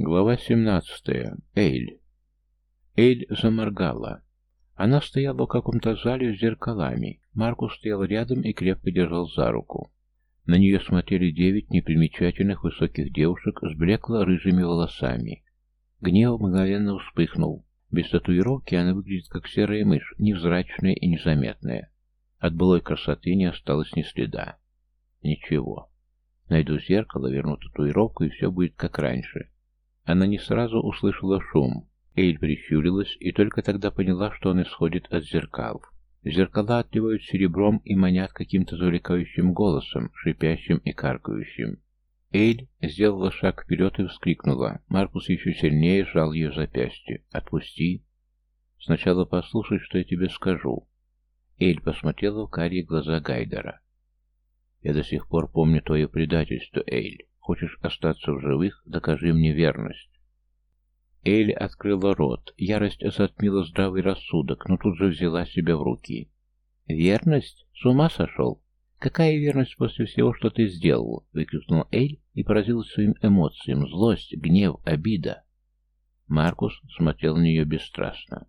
Глава 17. Эйль. Эйль заморгала. Она стояла в каком-то зале с зеркалами. Маркус стоял рядом и крепко держал за руку. На нее смотрели девять непримечательных высоких девушек с блекло-рыжими волосами. Гнев мгновенно вспыхнул. Без татуировки она выглядит как серая мышь, невзрачная и незаметная. От былой красоты не осталось ни следа. Ничего. Найду зеркало, верну татуировку, и все будет как раньше. Она не сразу услышала шум. Эйль прищурилась и только тогда поняла, что он исходит от зеркал. Зеркала отливают серебром и манят каким-то завлекающим голосом, шипящим и каркающим. Эйль сделала шаг вперед и вскрикнула. Маркус еще сильнее сжал ее запястье. «Отпусти!» «Сначала послушай, что я тебе скажу». Эйль посмотрела в карие глаза Гайдера. «Я до сих пор помню твое предательство, Эйль. Хочешь остаться в живых? Докажи мне верность. Элли открыла рот. Ярость затмила здравый рассудок, но тут же взяла себя в руки. «Верность? С ума сошел? Какая верность после всего, что ты сделал?» — выкрикнул Эль и поразилась своим эмоциям. Злость, гнев, обида. Маркус смотрел на нее бесстрастно.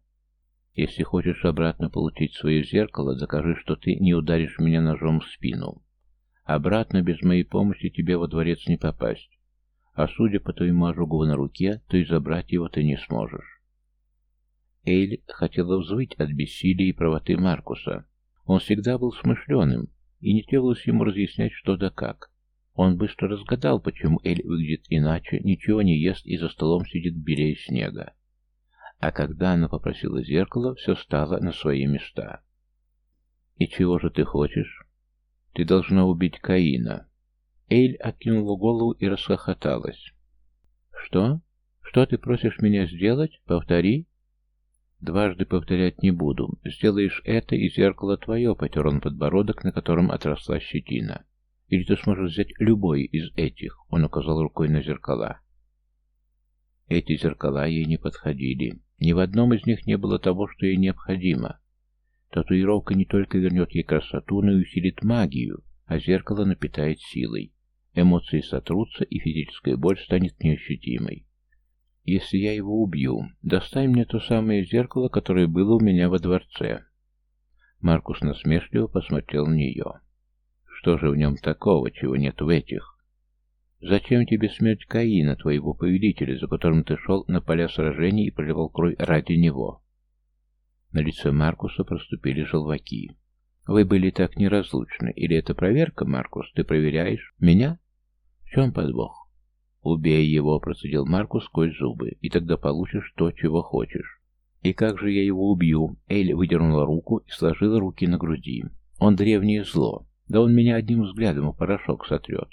«Если хочешь обратно получить свое зеркало, докажи, что ты не ударишь меня ножом в спину. Обратно без моей помощи тебе во дворец не попасть. А судя по твоему ожогу на руке, то и забрать его ты не сможешь. Эйль хотела взвыть от бессилия и правоты Маркуса. Он всегда был смышленым, и не требовалось ему разъяснять что да как. Он быстро разгадал, почему Эль выглядит иначе, ничего не ест и за столом сидит белее снега. А когда она попросила зеркало, все стало на свои места. «И чего же ты хочешь?» Ты должна убить Каина. Эйль окинула голову и расхохоталась. Что? Что ты просишь меня сделать? Повтори. Дважды повторять не буду. Сделаешь это, и зеркало твое, потер он подбородок, на котором отросла щетина. Или ты сможешь взять любой из этих, он указал рукой на зеркала. Эти зеркала ей не подходили. Ни в одном из них не было того, что ей необходимо. Татуировка не только вернет ей красоту, но и усилит магию, а зеркало напитает силой. Эмоции сотрутся, и физическая боль станет неощутимой. Если я его убью, достай мне то самое зеркало, которое было у меня во дворце. Маркус насмешливо посмотрел на нее. Что же в нем такого, чего нет в этих? Зачем тебе смерть Каина, твоего повелителя, за которым ты шел на поля сражений и проливал кровь ради него? На лице Маркуса проступили желваки. «Вы были так неразлучны. Или это проверка, Маркус? Ты проверяешь? Меня? В чем подвох?» «Убей его», — процедил Маркус сквозь зубы, «и тогда получишь то, чего хочешь». «И как же я его убью?» Эль выдернула руку и сложила руки на груди. «Он древнее зло. Да он меня одним взглядом в порошок сотрет».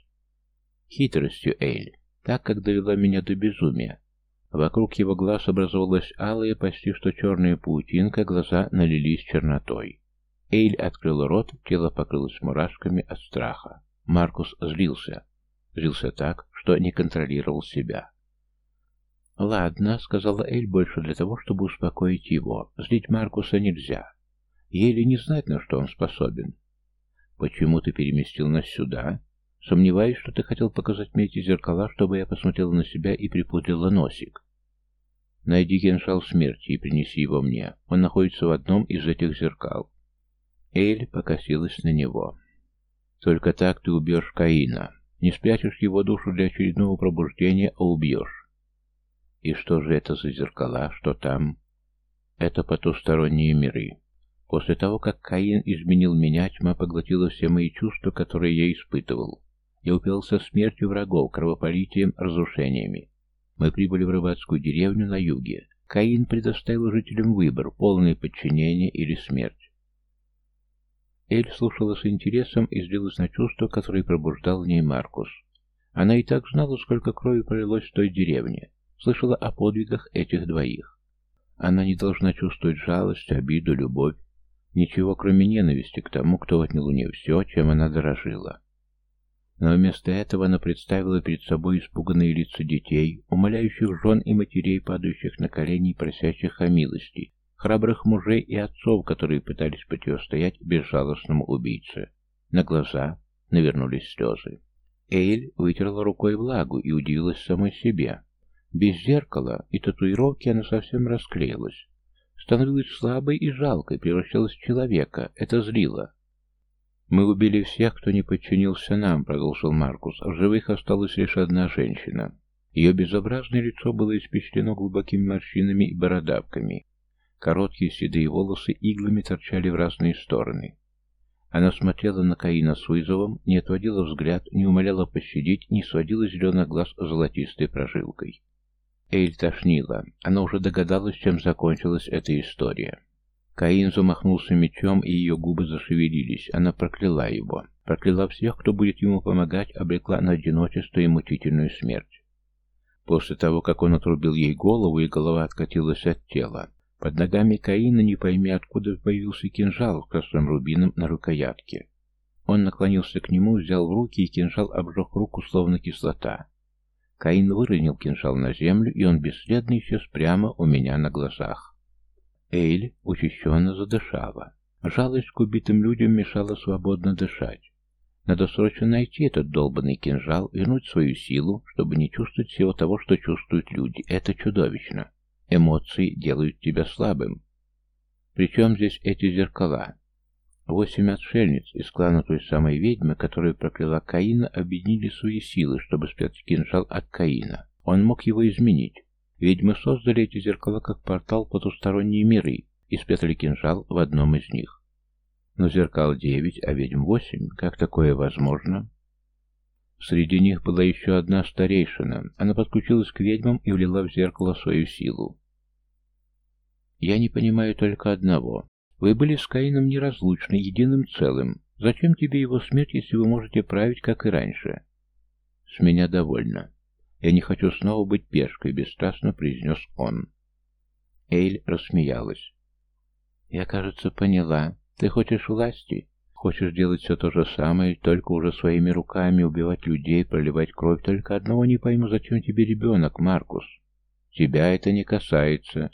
«Хитростью, Эль. Так, как довела меня до безумия. Вокруг его глаз образовалась алая, почти что черная паутинка, глаза налились чернотой. Эйль открыл рот, тело покрылось мурашками от страха. Маркус злился. Злился так, что не контролировал себя. «Ладно», — сказала Эль больше для того, чтобы успокоить его. «Злить Маркуса нельзя. Еле не знать, на что он способен». «Почему ты переместил нас сюда?» «Сомневаюсь, что ты хотел показать мне эти зеркала, чтобы я посмотрела на себя и припудрила носик. Найди кинжал смерти и принеси его мне. Он находится в одном из этих зеркал. Эль покосилась на него. Только так ты убьешь Каина. Не спрячешь его душу для очередного пробуждения, а убьешь. И что же это за зеркала? Что там? Это потусторонние миры. После того, как Каин изменил меня, тьма поглотила все мои чувства, которые я испытывал. Я упился смертью врагов, кровопролитием, разрушениями. Мы прибыли в рыбацкую деревню на юге. Каин предоставил жителям выбор, полное подчинение или смерть. Эль слушала с интересом и злилась на чувство, которое пробуждал в ней Маркус. Она и так знала, сколько крови пролилось в той деревне, слышала о подвигах этих двоих. Она не должна чувствовать жалость, обиду, любовь, ничего кроме ненависти к тому, кто отнял у нее все, чем она дорожила. Но вместо этого она представила перед собой испуганные лица детей, умоляющих жен и матерей, падающих на колени и просящих о милости, храбрых мужей и отцов, которые пытались противостоять безжалостному убийце. На глаза навернулись слезы. Эйль вытерла рукой влагу и удивилась самой себе. Без зеркала и татуировки она совсем расклеилась. Становилась слабой и жалкой, превращалась в человека. Это злило. «Мы убили всех, кто не подчинился нам», — продолжил Маркус. «В живых осталась лишь одна женщина. Ее безобразное лицо было испещрено глубокими морщинами и бородавками. Короткие седые волосы иглами торчали в разные стороны. Она смотрела на Каина с вызовом, не отводила взгляд, не умоляла пощадить, не сводила зеленых глаз золотистой прожилкой. Эйль тошнила. Она уже догадалась, чем закончилась эта история. Каин замахнулся мечом, и ее губы зашевелились. Она прокляла его. Прокляла всех, кто будет ему помогать, обрекла на одиночество и мучительную смерть. После того, как он отрубил ей голову, и голова откатилась от тела, под ногами Каина, не пойми откуда, появился кинжал с красным рубином на рукоятке. Он наклонился к нему, взял в руки, и кинжал обжег руку, словно кислота. Каин выронил кинжал на землю, и он бесследно исчез прямо у меня на глазах. Эйль учащенно задышала. Жалость к убитым людям мешала свободно дышать. Надо срочно найти этот долбанный кинжал, вернуть свою силу, чтобы не чувствовать всего того, что чувствуют люди. Это чудовищно. Эмоции делают тебя слабым. Причем здесь эти зеркала? Восемь отшельниц из клана той самой ведьмы, которая прокляла Каина, объединили свои силы, чтобы спрятать кинжал от Каина. Он мог его изменить. Ведьмы создали эти зеркала как портал в потусторонние миры и спрятали кинжал в одном из них. Но зеркал девять, а ведьм восемь. Как такое возможно? Среди них была еще одна старейшина. Она подключилась к ведьмам и влила в зеркало свою силу. «Я не понимаю только одного. Вы были с Каином неразлучны, единым целым. Зачем тебе его смерть, если вы можете править, как и раньше?» «С меня довольно. «Я не хочу снова быть пешкой», — бесстрастно произнес он. Эйль рассмеялась. «Я, кажется, поняла. Ты хочешь власти? Хочешь делать все то же самое, только уже своими руками убивать людей, проливать кровь. Только одного не пойму, зачем тебе ребенок, Маркус? Тебя это не касается».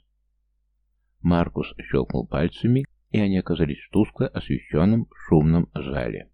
Маркус щелкнул пальцами, и они оказались в тускло освещенном шумном зале.